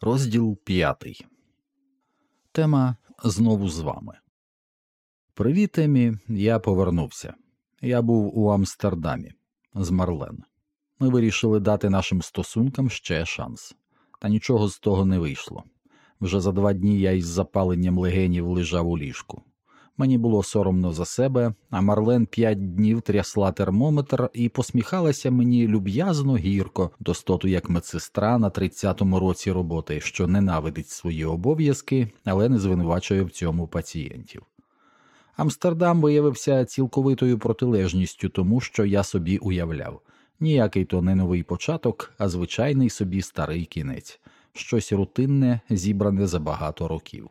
Розділ п'ятий. Тема знову з вами. Привіт, Емі. Я повернувся. Я був у Амстердамі з Марлен. Ми вирішили дати нашим стосункам ще шанс, та нічого з того не вийшло. Вже за два дні я із запаленням легенів лежав у ліжку. Мені було соромно за себе, а Марлен п'ять днів трясла термометр і посміхалася мені люб'язно гірко, достоту як медсестра на 30-му році роботи, що ненавидить свої обов'язки, але не звинувачує в цьому пацієнтів. Амстердам виявився цілковитою протилежністю тому, що я собі уявляв ніякий то не новий початок, а звичайний собі старий кінець, щось рутинне, зібране за багато років.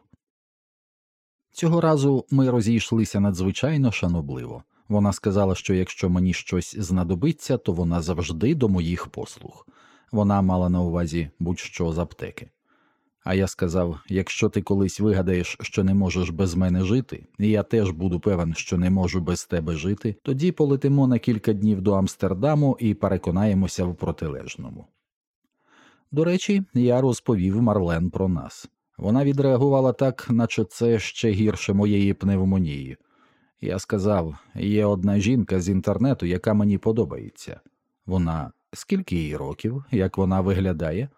Цього разу ми розійшлися надзвичайно шанобливо. Вона сказала, що якщо мені щось знадобиться, то вона завжди до моїх послуг. Вона мала на увазі будь-що з аптеки. А я сказав: якщо ти колись вигадаєш, що не можеш без мене жити, і я теж буду певен, що не можу без тебе жити, тоді полетимо на кілька днів до Амстердаму і переконаємося в протилежному. До речі, я розповів Марлен про нас. Вона відреагувала так, наче це ще гірше моєї пневмонії. Я сказав: є одна жінка з інтернету, яка мені подобається. Вона скільки їй років, як вона виглядає?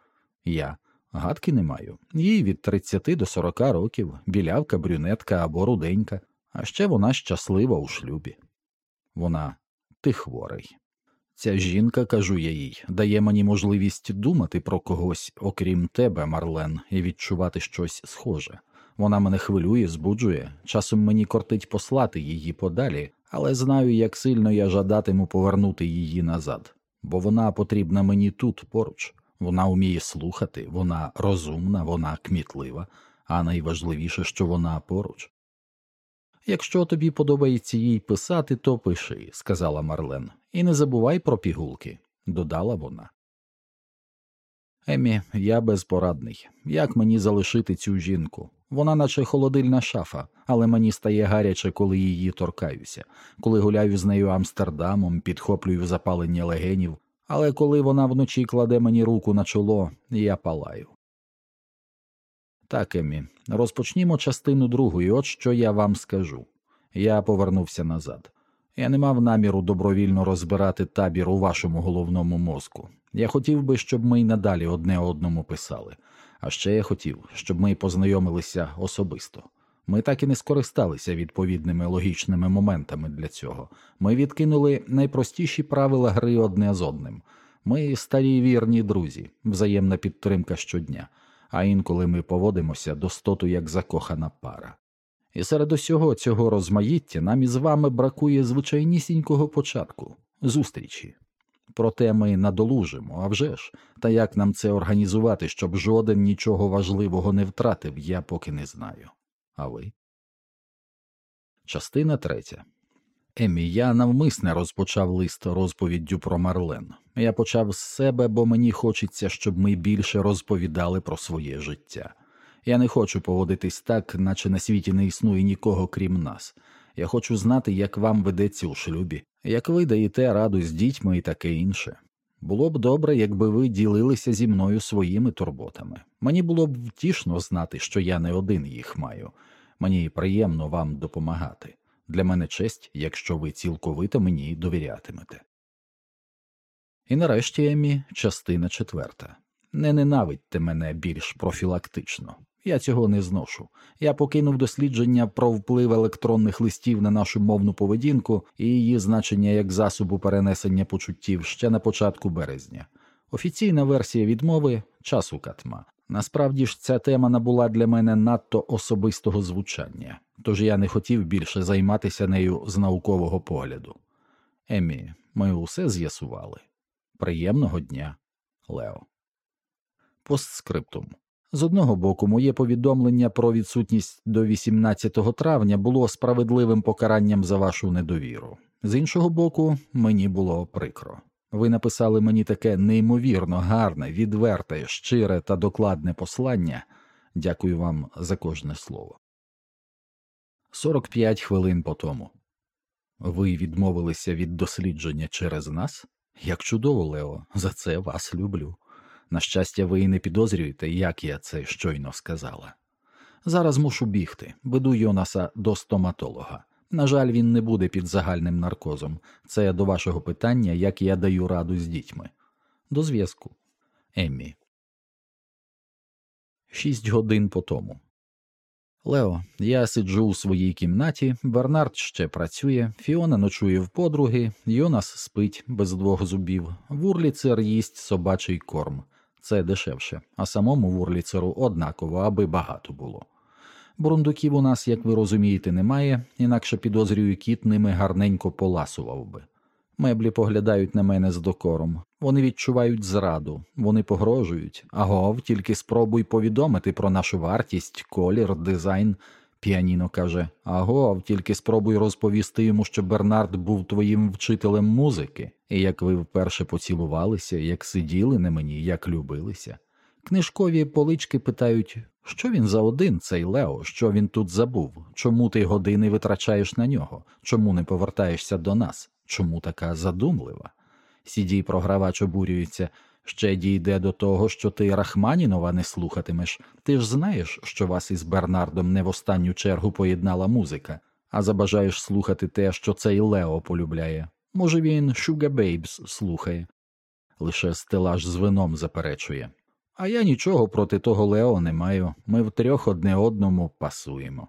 Я гадки не маю. Їй від 30 до 40 років, білявка, брюнетка або руденька, а ще вона щаслива у шлюбі. Вона ти хворий. Ця жінка, кажу я їй, дає мені можливість думати про когось, окрім тебе, Марлен, і відчувати щось схоже. Вона мене хвилює, збуджує, часом мені кортить послати її подалі, але знаю, як сильно я жадатиму повернути її назад, бо вона потрібна мені тут поруч. Вона вміє слухати, вона розумна, вона кмітлива, а найважливіше, що вона поруч. Якщо тобі подобається їй писати, то пиши, сказала Марлен, і не забувай про пігулки, додала вона. Емі, я безпорадний. Як мені залишити цю жінку? Вона, наче холодильна шафа, але мені стає гаряче, коли її торкаюся, коли гуляю з нею Амстердамом, підхоплюю запалення легенів, але коли вона вночі кладе мені руку на чоло, я палаю. Так, Емі, розпочнімо частину другу, і от що я вам скажу. Я повернувся назад. Я не мав наміру добровільно розбирати табір у вашому головному мозку. Я хотів би, щоб ми й надалі одне одному писали, а ще я хотів, щоб ми познайомилися особисто. Ми так і не скористалися відповідними логічними моментами для цього. Ми відкинули найпростіші правила гри одне з одним. Ми старі вірні друзі, взаємна підтримка щодня а інколи ми поводимося достоту як закохана пара. І серед усього цього розмаїття нам із вами бракує звичайнісінького початку зустрічі. Проте ми надолужимо, а вже ж, та як нам це організувати, щоб жоден нічого важливого не втратив, я поки не знаю. А ви? Частина третя. Емі, я навмисне розпочав лист розповіддю про Марлен. Я почав з себе, бо мені хочеться, щоб ми більше розповідали про своє життя. Я не хочу поводитись так, наче на світі не існує нікого крім нас. Я хочу знати, як вам ведеться у шлюбі, як ви даєте раду з дітьми і таке інше. Було б добре, якби ви ділилися зі мною своїми турботами. Мені було б втішно знати, що я не один їх маю. Мені приємно вам допомагати. Для мене честь, якщо ви цілковито мені довірятимете. І нарешті Емі, частина четверта. Не ненавидьте мене більш профілактично. Я цього не зношу. Я покинув дослідження про вплив електронних листів на нашу мовну поведінку і її значення як засобу перенесення почуттів ще на початку березня. Офіційна версія відмови часу катма. Насправді ж ця тема набула для мене надто особистого звучання, тож я не хотів більше займатися нею з наукового погляду. Емі, ми усе з'ясували. Приємного дня, Лео. Постскриптум. З одного боку, моє повідомлення про відсутність до 18 травня було справедливим покаранням за вашу недовіру. З іншого боку, мені було прикро. Ви написали мені таке неймовірно гарне, відверте, щире та докладне послання. Дякую вам за кожне слово. 45 хвилин по тому. Ви відмовилися від дослідження через нас? Як чудово, Лео, за це вас люблю. На щастя, ви і не підозрюєте, як я це щойно сказала. Зараз мушу бігти, веду Йонаса до стоматолога. На жаль, він не буде під загальним наркозом. Це до вашого питання, як я даю раду з дітьми. До зв'язку. Еммі. Шість годин по тому. Лео, я сиджу у своїй кімнаті, Бернард ще працює, Фіона ночує в подруги, Йонас спить без двох зубів, Вурліцер їсть собачий корм. Це дешевше, а самому вурліцеру однаково, аби багато було. Бурундуків у нас, як ви розумієте, немає, інакше підозрюю, кіт ними гарненько поласував би. Меблі поглядають на мене з докором. Вони відчувають зраду, вони погрожують. Агов, тільки спробуй повідомити про нашу вартість, колір, дизайн. Піаніно каже Агов, тільки спробуй розповісти йому, що Бернард був твоїм вчителем музики, і як ви вперше поцілувалися, як сиділи на мені, як любилися. Книжкові полички питають, що він за один, цей Лео, що він тут забув, чому ти години витрачаєш на нього, чому не повертаєшся до нас, чому така задумлива? Сідій програвач обурюється, ще дійде до того, що ти Рахманінова не слухатимеш. Ти ж знаєш, що вас із Бернардом не в останню чергу поєднала музика, а забажаєш слухати те, що цей Лео полюбляє. Може, він Sugar Babes слухає. Лише стелаж з вином заперечує. А я нічого проти того Лео не маю. Ми втрьох одне одному пасуємо.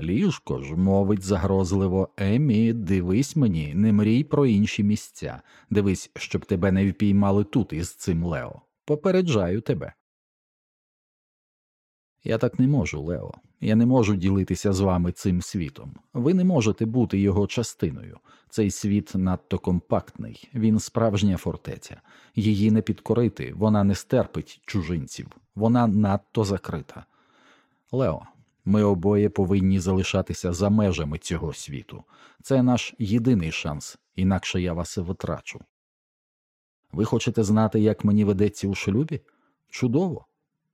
Ліжко ж мовить загрозливо Емі, дивись мені, не мрій про інші місця. Дивись, щоб тебе не впіймали тут із цим Лео. Попереджаю тебе. Я так не можу, Лео. Я не можу ділитися з вами цим світом. Ви не можете бути його частиною. Цей світ надто компактний, він справжня фортеця. Її не підкорити, вона не стерпить чужинців, вона надто закрита. Лео, ми обоє повинні залишатися за межами цього світу. Це наш єдиний шанс, інакше я вас витрачу. Ви хочете знати, як мені ведеться у шлюбі? Чудово.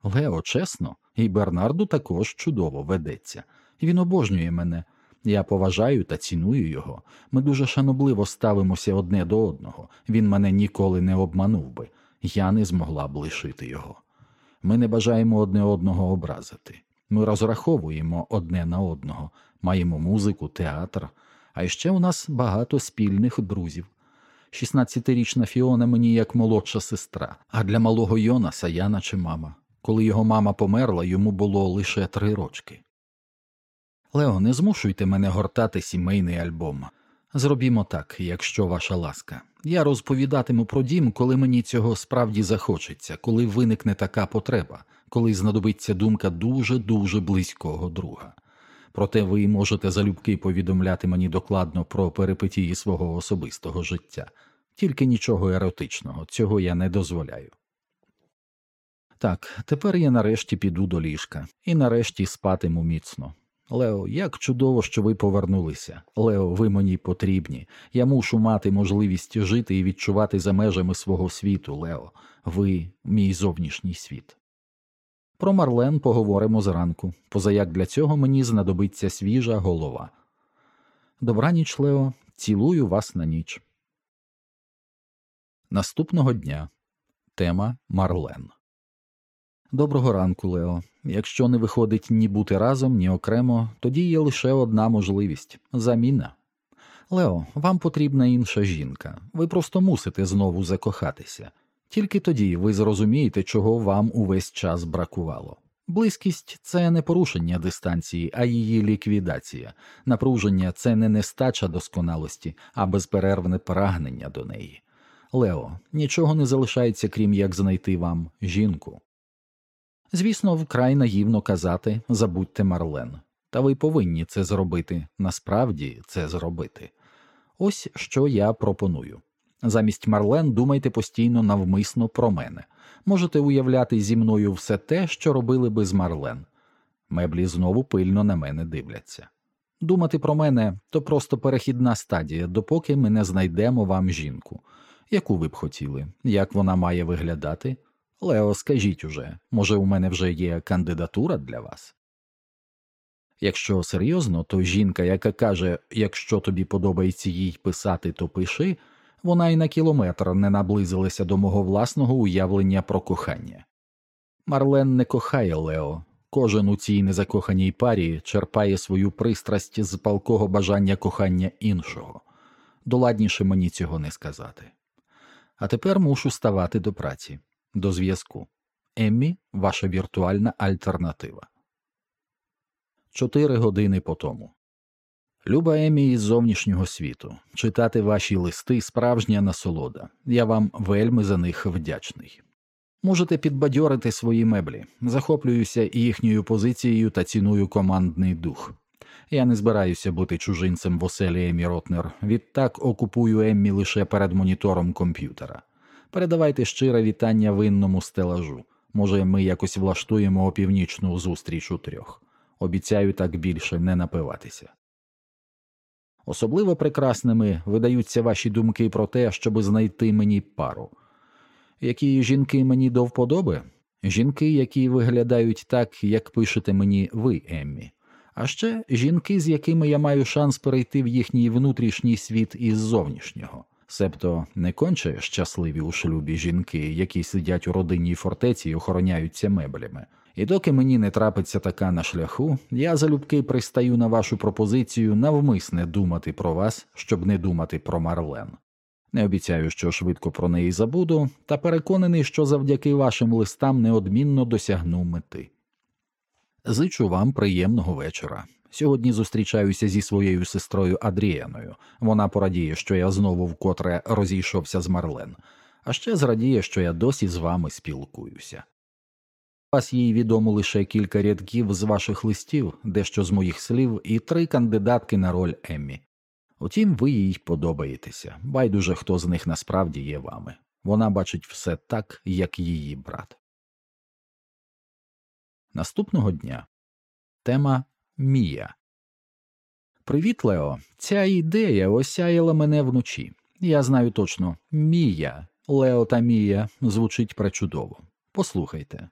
Лео, чесно, і Бернарду також чудово ведеться. Він обожнює мене. Я поважаю та ціную його. Ми дуже шанобливо ставимося одне до одного. Він мене ніколи не обманув би, я не змогла б лишити його. Ми не бажаємо одне одного образити. Ми розраховуємо одне на одного, маємо музику, театр, а ще у нас багато спільних друзів. 16-річна Фіона мені як молодша сестра, а для малого Йонаса я наче мама. Коли його мама померла, йому було лише три рочки. Лео, не змушуйте мене гортати сімейний альбом. Зробімо так, якщо ваша ласка. Я розповідатиму про дім, коли мені цього справді захочеться, коли виникне така потреба, коли знадобиться думка дуже дуже близького друга. Проте ви можете залюбки повідомляти мені докладно про перипетії свого особистого життя, тільки нічого еротичного, цього я не дозволяю. Так, тепер я нарешті піду до ліжка і нарешті спатиму міцно. Лео, як чудово, що ви повернулися. Лео, ви мені потрібні. Я мушу мати можливість жити і відчувати за межами свого світу, Лео, ви мій зовнішній світ. Про Марлен поговоримо зранку, позаяк для цього мені знадобиться свіжа голова. Добраніч, Лео, цілую вас на ніч. Наступного дня тема Марлен. Доброго ранку, Лео. Якщо не виходить ні бути разом, ні окремо, тоді є лише одна можливість заміна. Лео, вам потрібна інша жінка. Ви просто мусите знову закохатися. Тільки тоді ви зрозумієте, чого вам увесь час бракувало. Близькість це не порушення дистанції, а її ліквідація. Напруження це не нестача досконалості, а безперервне прагнення до неї. Лео, нічого не залишається, крім як знайти вам жінку. Звісно, вкрай наївно казати забудьте Марлен, та ви повинні це зробити, насправді це зробити. Ось що я пропоную. Замість Марлен думайте постійно навмисно про мене. Можете уявляти зі мною все те, що робили би з Марлен. Меблі знову пильно на мене дивляться. Думати про мене то просто перехідна стадія, допоки ми не знайдемо вам жінку. Яку ви б хотіли, як вона має виглядати? Лео, скажіть уже, може, у мене вже є кандидатура для вас? Якщо серйозно, то жінка, яка каже, якщо тобі подобається їй писати, то пиши, Вона й на кілометр не наблизилася до мого власного уявлення про кохання. Марлен не кохає Лео. Кожен у цій незакоханій парі черпає свою пристрасть з палкого бажання кохання іншого. Доладніше мені цього не сказати. А тепер мушу ставати до праці, до зв'язку. Еммі ваша віртуальна альтернатива. Чотири години по тому. Люба Емі із зовнішнього світу. Читати ваші листи справжня насолода. Я вам вельми за них вдячний. Можете підбадьорити свої меблі, захоплююся їхньою позицією та ціную командний дух. Я не збираюся бути чужинцем в оселі Емі Ротнер, відтак окупую Еммі лише перед монітором комп'ютера. Передавайте щире вітання винному стелажу. Може, ми якось влаштуємо опівнічну зустріч у трьох. Обіцяю так більше не напиватися. Особливо прекрасними видаються ваші думки про те, щоб знайти мені пару. Які жінки мені до вподоби? Жінки, які виглядають так, як пишете мені ви, Еммі, а ще жінки, з якими я маю шанс перейти в їхній внутрішній світ із зовнішнього, себто не конче щасливі у шлюбі жінки, які сидять у родинній фортеці і охороняються меблями. І доки мені не трапиться така на шляху, я залюбки пристаю на вашу пропозицію навмисне думати про вас, щоб не думати про Марлен. Не обіцяю, що швидко про неї забуду, та переконаний, що завдяки вашим листам неодмінно досягну мети. Зичу вам приємного вечора. Сьогодні зустрічаюся зі своєю сестрою Адрієною. Вона порадіє, що я знову вкотре розійшовся з Марлен, а ще зрадіє, що я досі з вами спілкуюся. Вас їй відомо лише кілька рядків з ваших листів, дещо з моїх слів, і три кандидатки на роль Еммі. Утім, ви їй подобаєтеся, байдуже хто з них насправді є вами. Вона бачить все так, як її брат. Наступного дня тема Мія. Привіт, Лео. Ця ідея осяяла мене вночі. Я знаю точно Мія, Лео та Мія звучить пречудово. Послухайте.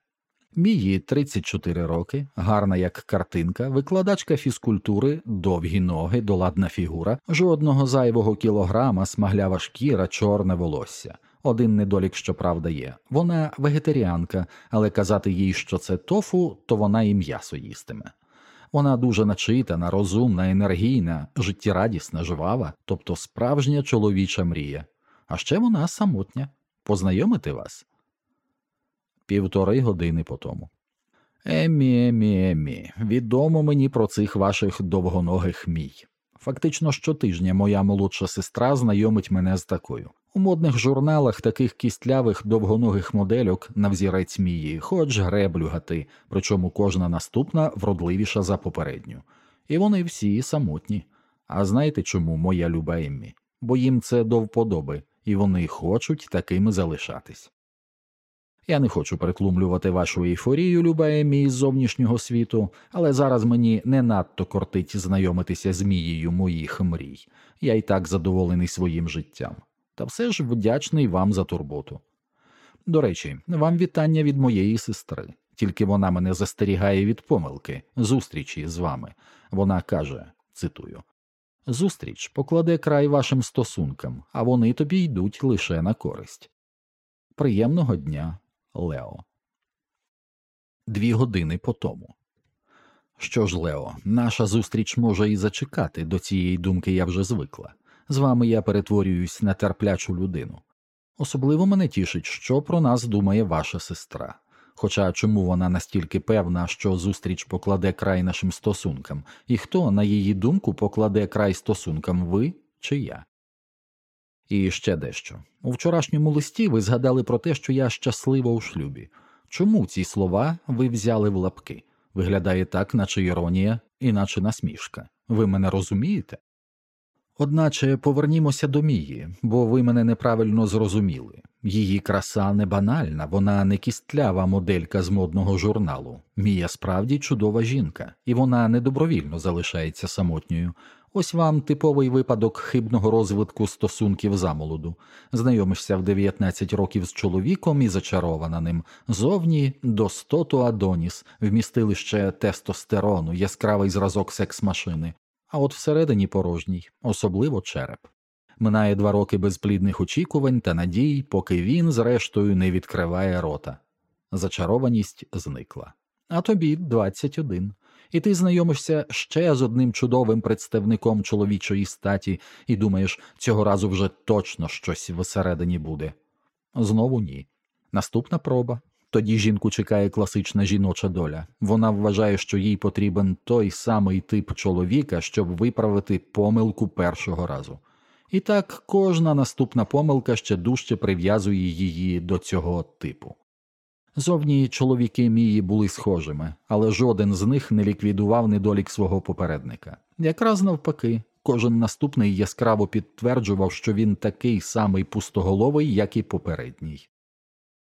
Мії 34 роки, гарна як картинка, викладачка фізкультури, довгі ноги, доладна фігура, жодного зайвого кілограма, смаглява шкіра, чорне волосся. Один недолік, щоправда, є. Вона вегетаріанка, але казати їй, що це тофу, то вона і м'ясо їстиме. Вона дуже начитана, розумна, енергійна, життєрадісна, жвава, тобто справжня чоловіча мрія. А ще вона самотня. Познайомити вас півтори години по тому. Еммі, Еммі, Еммі, відомо мені про цих ваших довгоногих мій. Фактично щотижня моя молодша сестра знайомить мене з такою. У модних журналах таких кістлявих довгоногих модельок на взірець мії, хоч греблю гати, причому кожна наступна вродливіша за попередню. І вони всі самотні. А знаєте чому, моя люба Еммі? Бо їм це до вподоби, і вони хочуть такими залишатись. Я не хочу перетлумлювати вашу ейфорію, люба Емі, із зовнішнього світу, але зараз мені не надто кортить знайомитися з мією моїх мрій. Я й так задоволений своїм життям, та все ж вдячний вам за турботу. До речі, вам вітання від моєї сестри, тільки вона мене застерігає від помилки, зустрічі з вами. Вона каже, цитую. Зустріч покладе край вашим стосункам, а вони тобі йдуть лише на користь. Приємного дня, Лео. Дві години по тому. Що ж, Лео, наша зустріч може і зачекати, до цієї думки я вже звикла. З вами я перетворююсь на терплячу людину. Особливо мене тішить, що про нас думає ваша сестра. Хоча чому вона настільки певна, що зустріч покладе край нашим стосункам, і хто, на її думку, покладе край стосункам ви чи я? І ще дещо. У вчорашньому листі ви згадали про те, що я щаслива у шлюбі. Чому ці слова ви взяли в лапки? Виглядає так, наче іронія, і наче насмішка. Ви мене розумієте? Одначе повернімося до Мії, бо ви мене неправильно зрозуміли. Її краса не банальна, вона не кістлява моделька з модного журналу. Мія справді чудова жінка, і вона недобровільно залишається самотньою. Ось вам типовий випадок хибного розвитку стосунків замолоду. Знайомишся в 19 років з чоловіком і зачарована ним. Зовні достоту Адоніс, вмістилище тестостерону, яскравий зразок секс-машини, а от всередині порожній, особливо череп. Минає два роки безплідних очікувань та надій, поки він, зрештою, не відкриває рота. Зачарованість зникла. А тобі 21. І ти знайомишся ще з одним чудовим представником чоловічої статі і думаєш, цього разу вже точно щось всередині буде. Знову ні. Наступна проба. Тоді жінку чекає класична жіноча доля. Вона вважає, що їй потрібен той самий тип чоловіка, щоб виправити помилку першого разу. І так кожна наступна помилка ще дужче прив'язує її до цього типу. Зовні чоловіки Мії були схожими, але жоден з них не ліквідував недолік свого попередника. Якраз навпаки, кожен наступний яскраво підтверджував, що він такий самий пустоголовий, як і попередній.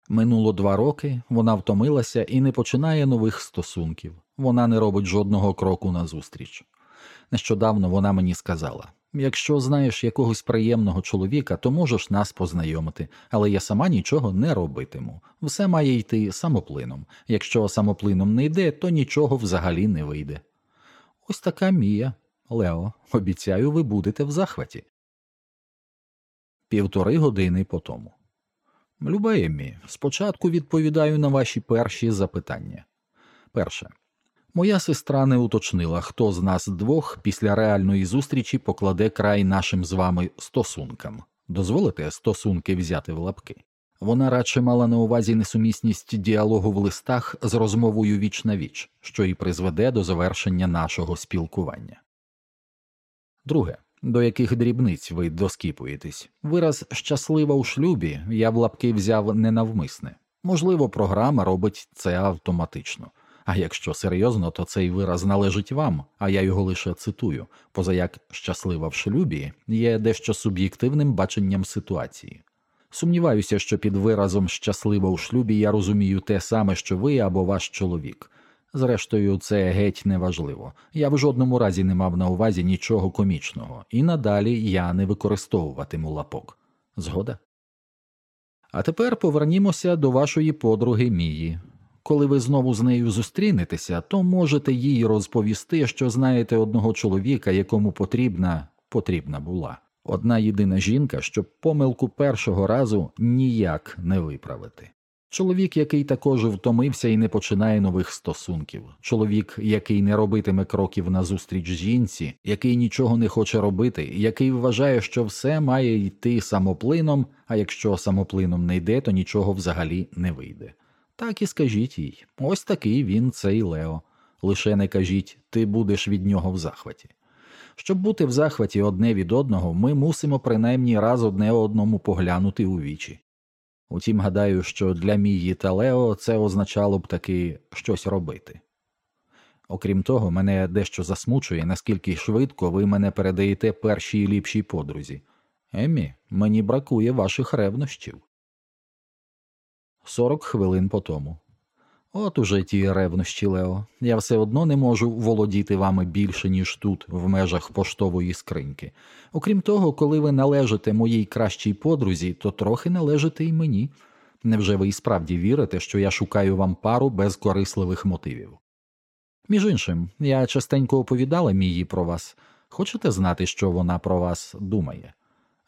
Минуло два роки, вона втомилася і не починає нових стосунків, вона не робить жодного кроку назустріч. Нещодавно вона мені сказала якщо знаєш якогось приємного чоловіка, то можеш нас познайомити, але я сама нічого не робитиму. Все має йти самоплином. Якщо самоплином не йде, то нічого взагалі не вийде. Ось така мія. Лео, обіцяю, ви будете в захваті. Півтори години по тому. Люба Еммі, спочатку відповідаю на ваші перші запитання. Перше. Моя сестра не уточнила, хто з нас двох після реальної зустрічі покладе край нашим з вами стосункам. Дозволите стосунки взяти в лапки. Вона радше мала на увазі несумісність діалогу в листах з розмовою віч на віч, що і призведе до завершення нашого спілкування. Друге. До яких дрібниць ви доскіпуєтесь? Вираз щаслива у шлюбі я в лапки взяв ненавмисне. Можливо, програма робить це автоматично. А якщо серйозно, то цей вираз належить вам, а я його лише цитую, позаяк щаслива в шлюбі є дещо суб'єктивним баченням ситуації. Сумніваюся, що під виразом щаслива у шлюбі я розумію те саме, що ви або ваш чоловік. Зрештою, це геть неважливо. Я в жодному разі не мав на увазі нічого комічного, і надалі я не використовуватиму лапок. Згода? А тепер повернімося до вашої подруги Мії. Коли ви знову з нею зустрінетеся, то можете їй розповісти, що знаєте одного чоловіка, якому потрібна потрібна була. Одна єдина жінка, щоб помилку першого разу ніяк не виправити. Чоловік, який також втомився і не починає нових стосунків, чоловік, який не робитиме кроків назустріч жінці, який нічого не хоче робити, який вважає, що все має йти самоплином, а якщо самоплином не йде, то нічого взагалі не вийде. Так і скажіть їй ось такий він цей Лео. Лише не кажіть, ти будеш від нього в захваті. Щоб бути в захваті одне від одного, ми мусимо принаймні раз одне одному поглянути у вічі. Утім, гадаю, що для Мії та Лео це означало б таки щось робити. Окрім того, мене дещо засмучує, наскільки швидко ви мене передаєте першій ліпшій подрузі. Еммі, мені бракує ваших ревнощів. Сорок хвилин по тому. От уже ті ревнощі, Лео. Я все одно не можу володіти вами більше, ніж тут, в межах поштової скриньки. Окрім того, коли ви належите моїй кращій подрузі, то трохи належите й мені. Невже ви і справді вірите, що я шукаю вам пару без корисливих мотивів? Між іншим, я частенько оповідала Мії про вас. Хочете знати, що вона про вас думає?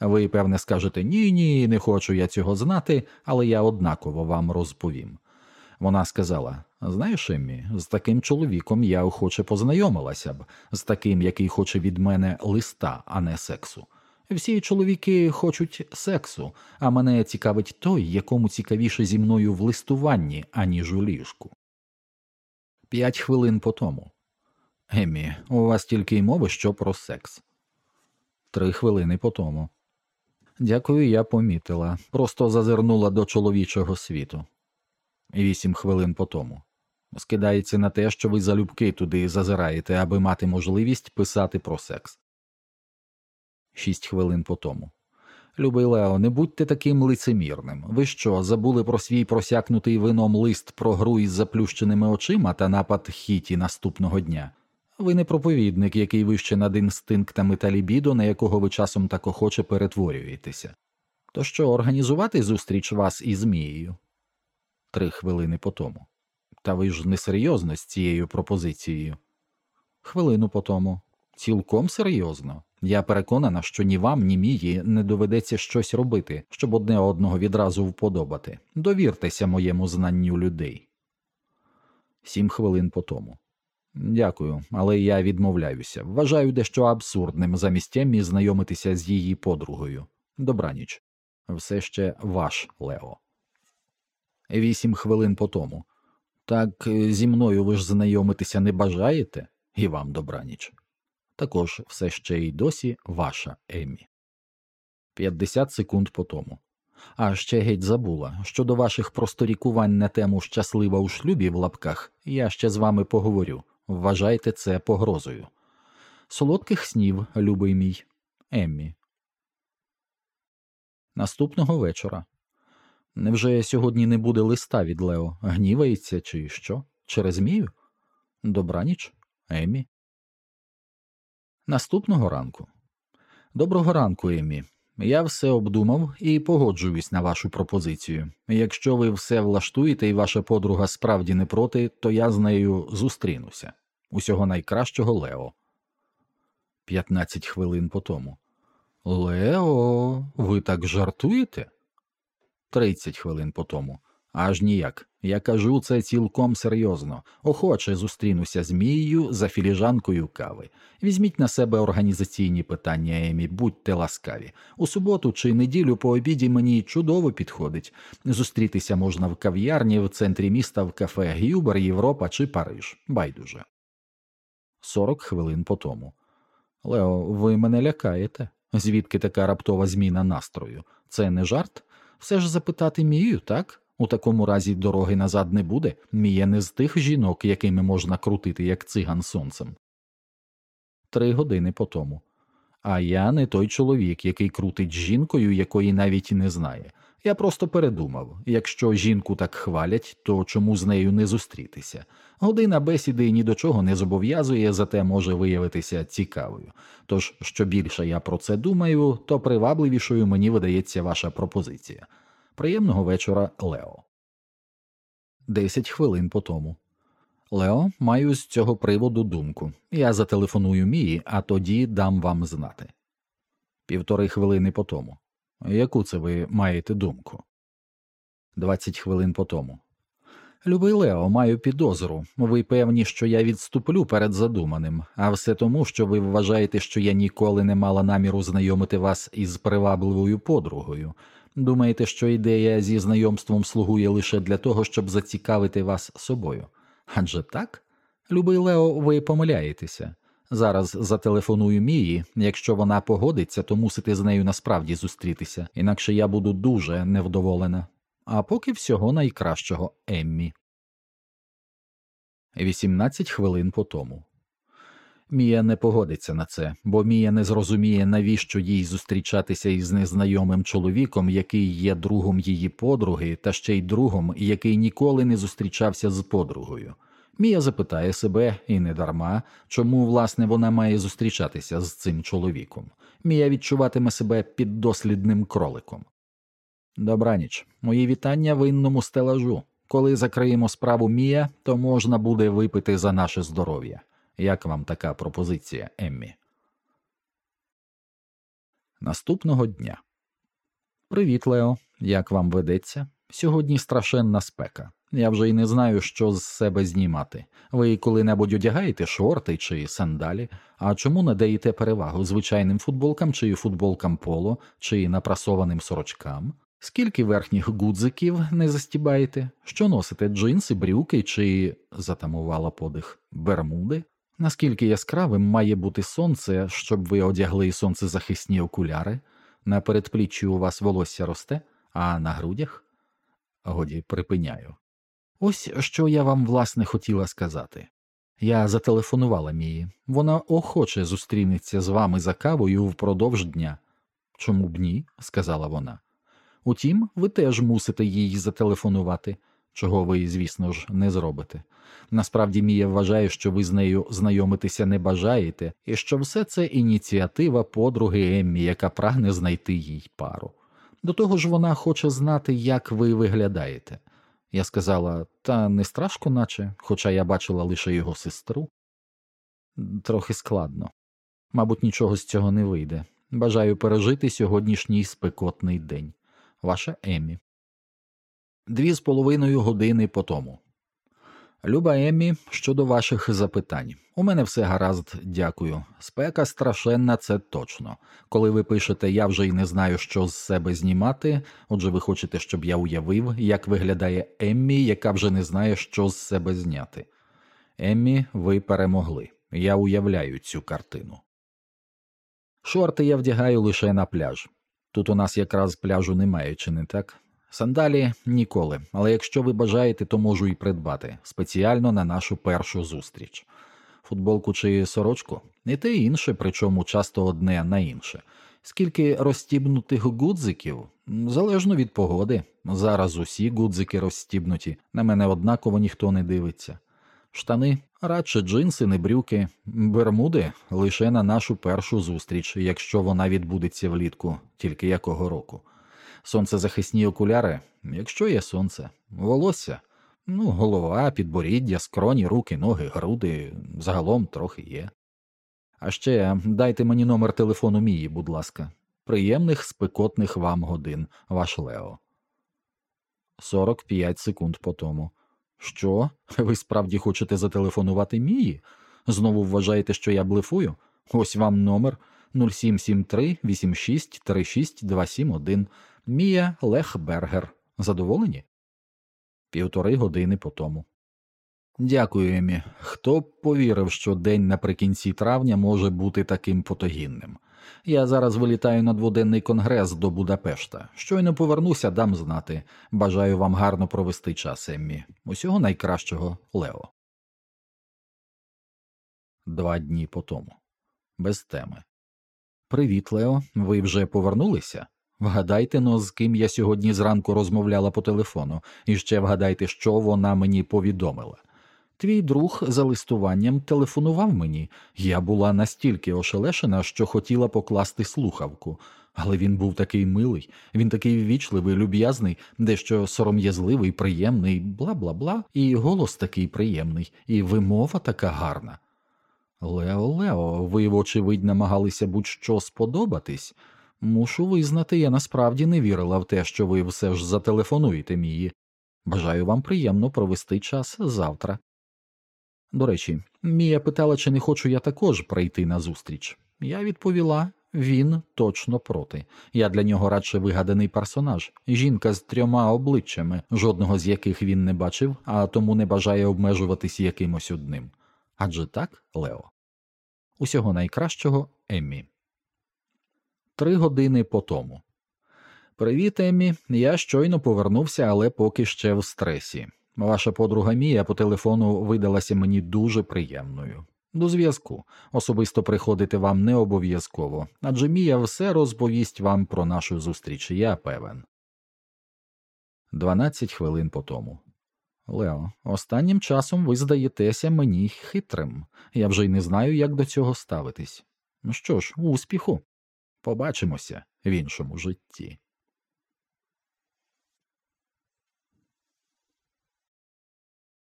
Ви, певне, скажете ні, ні, не хочу я цього знати, але я однаково вам розповім. Вона сказала: Знаєш, Еммі, з таким чоловіком я охоче познайомилася б, з таким, який хоче від мене листа, а не сексу. Всі чоловіки хочуть сексу, а мене цікавить той, якому цікавіше зі мною в листуванні, аніж у ліжку. П'ять хвилин по тому. Еммі, у вас тільки й мови що про секс. Три хвилини по тому. Дякую, я помітила. Просто зазирнула до чоловічого світу. Вісім хвилин по тому. Скидається на те, що ви залюбки туди зазираєте, аби мати можливість писати про секс. Шість хвилин по тому. Любий Лео, не будьте таким лицемірним. Ви що, забули про свій просякнутий вином лист про гру із заплющеними очима та напад хіті наступного дня? Ви не проповідник, який вище над інстинктами та лібідо, на якого ви часом так охоче перетворюєтеся. То що, організувати зустріч вас із Мією? Три хвилини по тому. Та ви ж несерйозно з цією пропозицією. Хвилину по тому. Цілком серйозно. Я переконана, що ні вам, ні мії не доведеться щось робити, щоб одне одного відразу вподобати. Довіртеся моєму знанню людей. Сім хвилин по тому. Дякую, але я відмовляюся. Вважаю дещо абсурдним замість Еммі знайомитися з її подругою. Добраніч. Все ще ваш Лео. Вісім хвилин по тому. Так е, зі мною ви ж знайомитися не бажаєте? І вам добраніч. Також все ще й досі ваша Еммі. 50 секунд по тому. А ще геть забула. Щодо ваших просторікувань на тему щаслива у шлюбі в лапках, я ще з вами поговорю. Вважайте це погрозою. Солодких снів, любий мій, Еммі. Наступного вечора. Невже сьогодні не буде листа від Лео? Гнівається, чи що? Через мію? Добраніч, Еммі. Наступного ранку. Доброго ранку, Еммі. Я все обдумав і погоджуюсь на вашу пропозицію. Якщо ви все влаштуєте і ваша подруга справді не проти, то я з нею зустрінуся. Усього найкращого Лео. 15 хвилин по тому. Лео, ви так жартуєте? 30 хвилин по тому. Аж ніяк. Я кажу це цілком серйозно. Охоче зустрінуся з Мією за філіжанкою кави. Візьміть на себе організаційні питання, Емі, будьте ласкаві. У суботу чи неділю по обіді мені чудово підходить. Зустрітися можна в кав'ярні в центрі міста в кафе Гюбер, Європа чи Париж. Байдуже. 40 хвилин по тому. Лео, ви мене лякаєте. Звідки така раптова зміна настрою? Це не жарт? Все ж запитати Мію, так? У такому разі дороги назад не буде. Мія не з тих жінок, якими можна крутити, як циган сонцем. Три години по тому. А я не той чоловік, який крутить жінкою, якої навіть не знає. Я просто передумав якщо жінку так хвалять, то чому з нею не зустрітися? Година бесіди ні до чого не зобов'язує, зате може виявитися цікавою. Тож, що більше я про це думаю, то привабливішою мені видається ваша пропозиція. Приємного вечора, Лео. Десять хвилин по тому. Лео, маю з цього приводу думку. Я зателефоную Мії, а тоді дам вам знати. Півтори хвилини по тому. Яку це ви маєте думку? Двадцять хвилин по тому. Любий Лео, маю підозру. Ви певні, що я відступлю перед задуманим, а все тому, що ви вважаєте, що я ніколи не мала наміру знайомити вас із привабливою подругою. Думаєте, що ідея зі знайомством слугує лише для того, щоб зацікавити вас собою? Адже так? Любий Лео, ви помиляєтеся. Зараз зателефоную Мії, якщо вона погодиться, то мусите з нею насправді зустрітися, інакше я буду дуже невдоволена. А поки всього найкращого Еммі. 18 хвилин по тому. Мія не погодиться на це, бо Мія не зрозуміє, навіщо їй зустрічатися із незнайомим чоловіком, який є другом її подруги, та ще й другом, який ніколи не зустрічався з подругою. Мія запитає себе і не дарма, чому власне вона має зустрічатися з цим чоловіком. Мія відчуватиме себе піддослідним кроликом. Добраніч, мої вітання винному стелажу. Коли закриємо справу Мія, то можна буде випити за наше здоров'я. Як вам така пропозиція, Еммі? Наступного дня. Привіт, Лео. Як вам ведеться? Сьогодні страшенна спека. Я вже й не знаю, що з себе знімати. Ви коли-небудь одягаєте шорти чи сандалі, а чому не даєте перевагу звичайним футболкам чи футболкам поло, чи напрасованим сорочкам? Скільки верхніх гудзиків не застібаєте? Що носите джинси, брюки чи затамувала подих бермуди? Наскільки яскравим має бути сонце, щоб ви одягли сонцезахисні окуляри? На передпліччі у вас волосся росте, а на грудях? Годі припиняю. Ось що я вам власне хотіла сказати. Я зателефонувала Мії. Вона охоче зустрінеться з вами за кавою впродовж дня. Чому б ні? сказала вона. Утім, ви теж мусите їй зателефонувати, чого ви, звісно ж, не зробите. Насправді, Мія вважає, що ви з нею знайомитися не бажаєте, і що все це ініціатива подруги Еммі, яка прагне знайти їй пару. До того ж, вона хоче знати, як ви виглядаєте. Я сказала, та не страшно, наче, хоча я бачила лише його сестру. Трохи складно. Мабуть, нічого з цього не вийде. Бажаю пережити сьогоднішній спекотний день. Ваша Емі. Дві з половиною години по тому. Люба Еммі, щодо ваших запитань. У мене все гаразд, дякую. Спека страшенна, це точно. Коли ви пишете Я вже й не знаю, що з себе знімати. Отже, ви хочете, щоб я уявив, як виглядає Еммі, яка вже не знає, що з себе зняти. Еммі, ви перемогли. Я уявляю цю картину. Шорти я вдягаю лише на пляж. Тут у нас якраз пляжу немає, чи не так? Сандалі ніколи, але якщо ви бажаєте, то можу і придбати спеціально на нашу першу зустріч. Футболку чи сорочку, і те інше, причому часто одне на інше. Скільки розстібнутих гудзиків, залежно від погоди. Зараз усі гудзики розстібнуті, на мене однаково ніхто не дивиться. Штани, радше джинси, не брюки, бермуди лише на нашу першу зустріч, якщо вона відбудеться влітку, тільки якого року. Сонцезахисні окуляри, якщо є сонце, волосся, ну, голова, підборіддя, скроні, руки, ноги, груди, загалом трохи є. А ще дайте мені номер телефону Мії, будь ласка. Приємних спекотних вам годин, ваш Лео. 45 секунд по тому. Що? Ви справді хочете зателефонувати Мії? Знову вважаєте, що я блефую? Ось вам номер 0773 86 36 271 Мія Лехбергер. Задоволені? Півтори години по тому. Дякую, Емі. Хто б повірив, що день наприкінці травня може бути таким фотогінним. Я зараз вилітаю на дводенний конгрес до Будапешта. Щойно повернуся, дам знати. Бажаю вам гарно провести час, Еммі. Усього найкращого, Лео. Два дні по тому. Без теми. Привіт, Лео. Ви вже повернулися? Вгадайте но, з ким я сьогодні зранку розмовляла по телефону, і ще вгадайте, що вона мені повідомила. Твій друг за листуванням телефонував мені. Я була настільки ошелешена, що хотіла покласти слухавку. Але він був такий милий, він такий ввічливий, люб'язний, дещо сором'язливий, приємний, бла бла бла, і голос такий приємний, і вимова така гарна. Лео, Лео, ви, вочевидь, намагалися будь-що сподобатись. Мушу визнати, я насправді не вірила в те, що ви все ж зателефонуєте мії. Бажаю вам приємно провести час завтра. До речі, Мія питала, чи не хочу я також прийти на зустріч. Я відповіла він точно проти. Я для нього радше вигаданий персонаж, жінка з трьома обличчями, жодного з яких він не бачив, а тому не бажає обмежуватись якимось одним. Адже так, Лео. Усього найкращого Еммі. Три години по тому. Привіт, Еммі. Я щойно повернувся, але поки ще в стресі. Ваша подруга Мія по телефону видалася мені дуже приємною. До зв'язку. Особисто приходити вам не обов'язково, адже Мія все розповість вам про нашу зустріч, я певен. Дванадцять хвилин по тому. Лео, останнім часом ви здаєтеся мені хитрим. Я вже й не знаю, як до цього ставитись. Ну що ж, успіху. Побачимося в іншому житті.